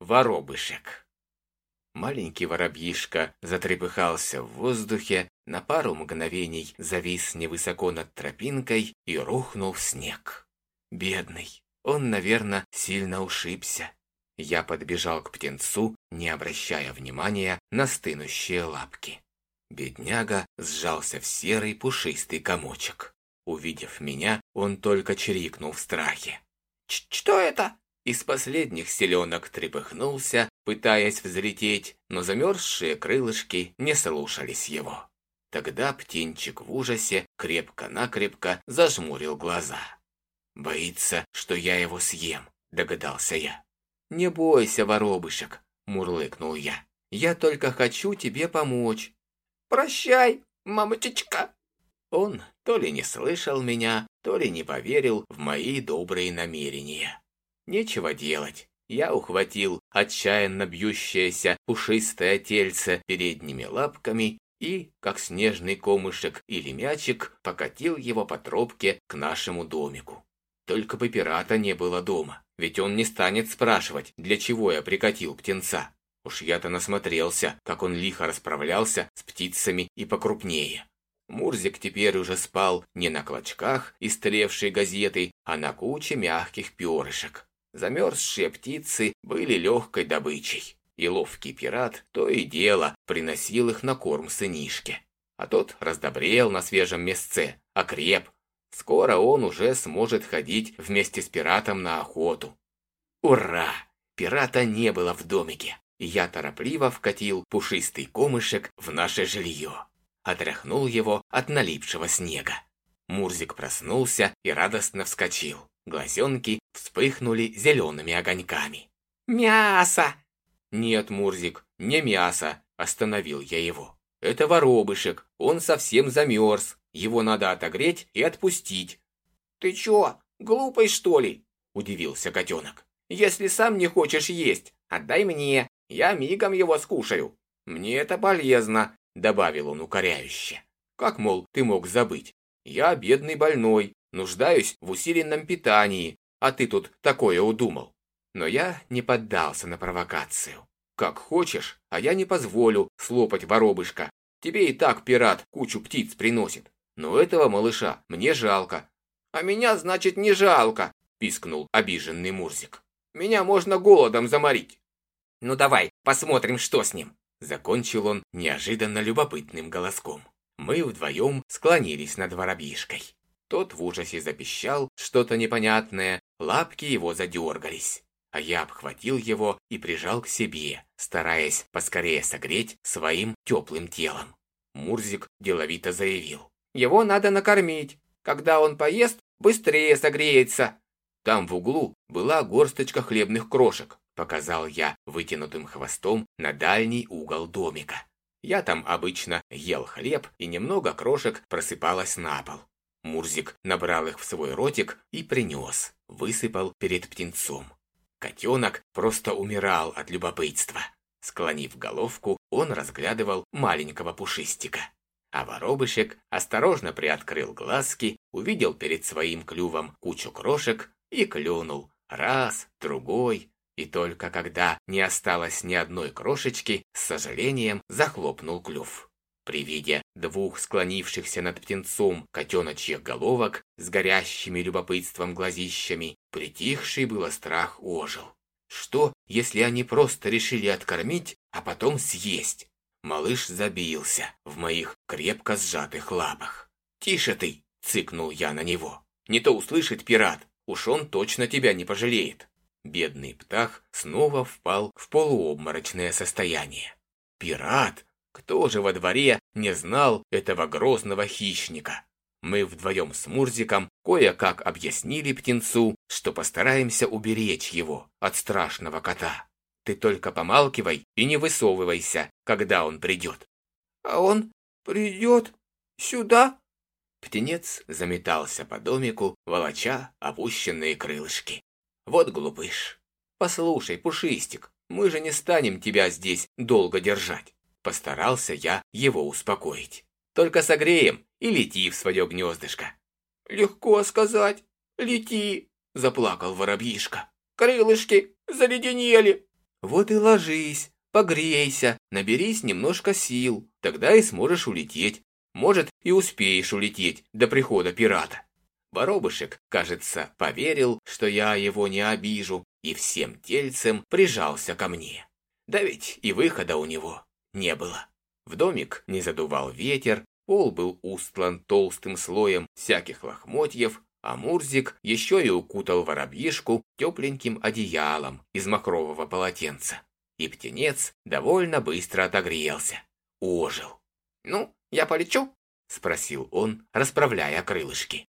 воробышек. Маленький воробьишка затрепыхался в воздухе, на пару мгновений завис невысоко над тропинкой и рухнул в снег. Бедный, он, наверное, сильно ушибся. Я подбежал к птенцу, не обращая внимания на стынущие лапки. Бедняга сжался в серый пушистый комочек. Увидев меня, он только чирикнул в страхе. «Что это?» Из последних селенок трепыхнулся, пытаясь взлететь, но замерзшие крылышки не слушались его. Тогда птенчик в ужасе крепко-накрепко зажмурил глаза. «Боится, что я его съем», — догадался я. «Не бойся, воробышек», — мурлыкнул я. «Я только хочу тебе помочь». «Прощай, мамочечка». Он то ли не слышал меня, то ли не поверил в мои добрые намерения. Нечего делать. Я ухватил отчаянно бьющееся пушистое тельце передними лапками и, как снежный комышек или мячик, покатил его по тропке к нашему домику. Только бы пирата не было дома, ведь он не станет спрашивать, для чего я прикатил птенца. Уж я-то насмотрелся, как он лихо расправлялся с птицами и покрупнее. Мурзик теперь уже спал не на клочках истлевшей газеты, а на куче мягких перышек. Замерзшие птицы были легкой добычей, и ловкий пират то и дело приносил их на корм сынишке. А тот раздобрел на свежем месте, окреп. Скоро он уже сможет ходить вместе с пиратом на охоту. Ура! Пирата не было в домике, и я торопливо вкатил пушистый комышек в наше жилье. Отряхнул его от налипшего снега. Мурзик проснулся и радостно вскочил. Глазенки вспыхнули зелеными огоньками. «Мясо!» «Нет, Мурзик, не мясо!» – остановил я его. «Это воробышек, он совсем замерз. Его надо отогреть и отпустить». «Ты чё, глупый что ли?» – удивился котенок. «Если сам не хочешь есть, отдай мне, я мигом его скушаю». «Мне это полезно», – добавил он укоряюще. «Как, мол, ты мог забыть? Я бедный больной, нуждаюсь в усиленном питании, а ты тут такое удумал. Но я не поддался на провокацию. Как хочешь, а я не позволю слопать воробышка. Тебе и так пират кучу птиц приносит. Но этого малыша мне жалко. А меня, значит, не жалко, пискнул обиженный Мурзик. Меня можно голодом заморить. Ну давай, посмотрим, что с ним. Закончил он неожиданно любопытным голоском. Мы вдвоем склонились над воробьишкой. Тот в ужасе запищал что-то непонятное, лапки его задергались. А я обхватил его и прижал к себе, стараясь поскорее согреть своим теплым телом. Мурзик деловито заявил. «Его надо накормить. Когда он поест, быстрее согреется». Там в углу была горсточка хлебных крошек, показал я вытянутым хвостом на дальний угол домика. Я там обычно ел хлеб, и немного крошек просыпалось на пол. Мурзик набрал их в свой ротик и принес, высыпал перед птенцом. Котенок просто умирал от любопытства. Склонив головку, он разглядывал маленького пушистика. А воробышек осторожно приоткрыл глазки, увидел перед своим клювом кучу крошек и клюнул. Раз, другой. И только когда не осталось ни одной крошечки, с сожалением захлопнул клюв. При виде двух склонившихся над птенцом котеночьих головок с горящими любопытством глазищами, притихший было страх ожил. Что, если они просто решили откормить, а потом съесть? Малыш забился в моих крепко сжатых лапах. «Тише ты!» – цыкнул я на него. «Не то услышит пират, уж он точно тебя не пожалеет». Бедный птах снова впал в полуобморочное состояние. «Пират!» Кто же во дворе не знал этого грозного хищника? Мы вдвоем с Мурзиком кое-как объяснили птенцу, что постараемся уберечь его от страшного кота. Ты только помалкивай и не высовывайся, когда он придет. А он придет сюда? Птенец заметался по домику, волоча опущенные крылышки. Вот глупыш. Послушай, Пушистик, мы же не станем тебя здесь долго держать. Постарался я его успокоить. Только согреем и лети в свое гнездышко. Легко сказать. Лети, заплакал воробьишка. Крылышки заледенели. Вот и ложись, погрейся, наберись немножко сил, тогда и сможешь улететь. Может, и успеешь улететь до прихода пирата. Воробышек, кажется, поверил, что я его не обижу, и всем тельцем прижался ко мне. Да ведь и выхода у него не было. В домик не задувал ветер, пол был устлан толстым слоем всяких лохмотьев, а Мурзик еще и укутал воробьишку тепленьким одеялом из махрового полотенца. И птенец довольно быстро отогрелся, ожил. «Ну, я полечу?» – спросил он, расправляя крылышки.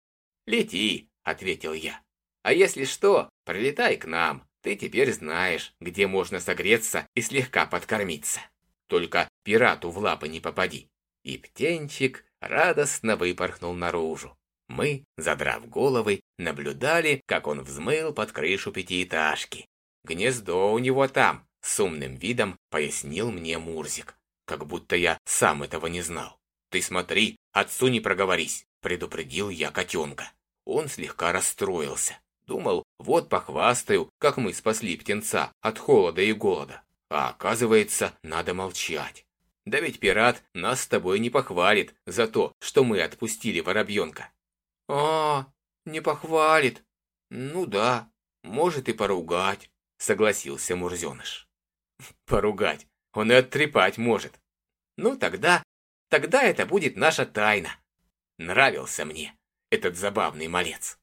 «Лети», – ответил я. «А если что, прилетай к нам, ты теперь знаешь, где можно согреться и слегка подкормиться. Только пирату в лапы не попади». И птенчик радостно выпорхнул наружу. Мы, задрав головы, наблюдали, как он взмыл под крышу пятиэтажки. Гнездо у него там, с умным видом пояснил мне Мурзик, как будто я сам этого не знал. «Ты смотри, отцу не проговорись», – предупредил я котенка. Он слегка расстроился. Думал, вот похвастаю, как мы спасли птенца от холода и голода. А оказывается, надо молчать. Да ведь пират нас с тобой не похвалит за то, что мы отпустили воробьенка. А, не похвалит. Ну да, может и поругать, согласился Мурзеныш. Поругать, он и оттрепать может. Ну тогда, тогда это будет наша тайна. Нравился мне этот забавный малец.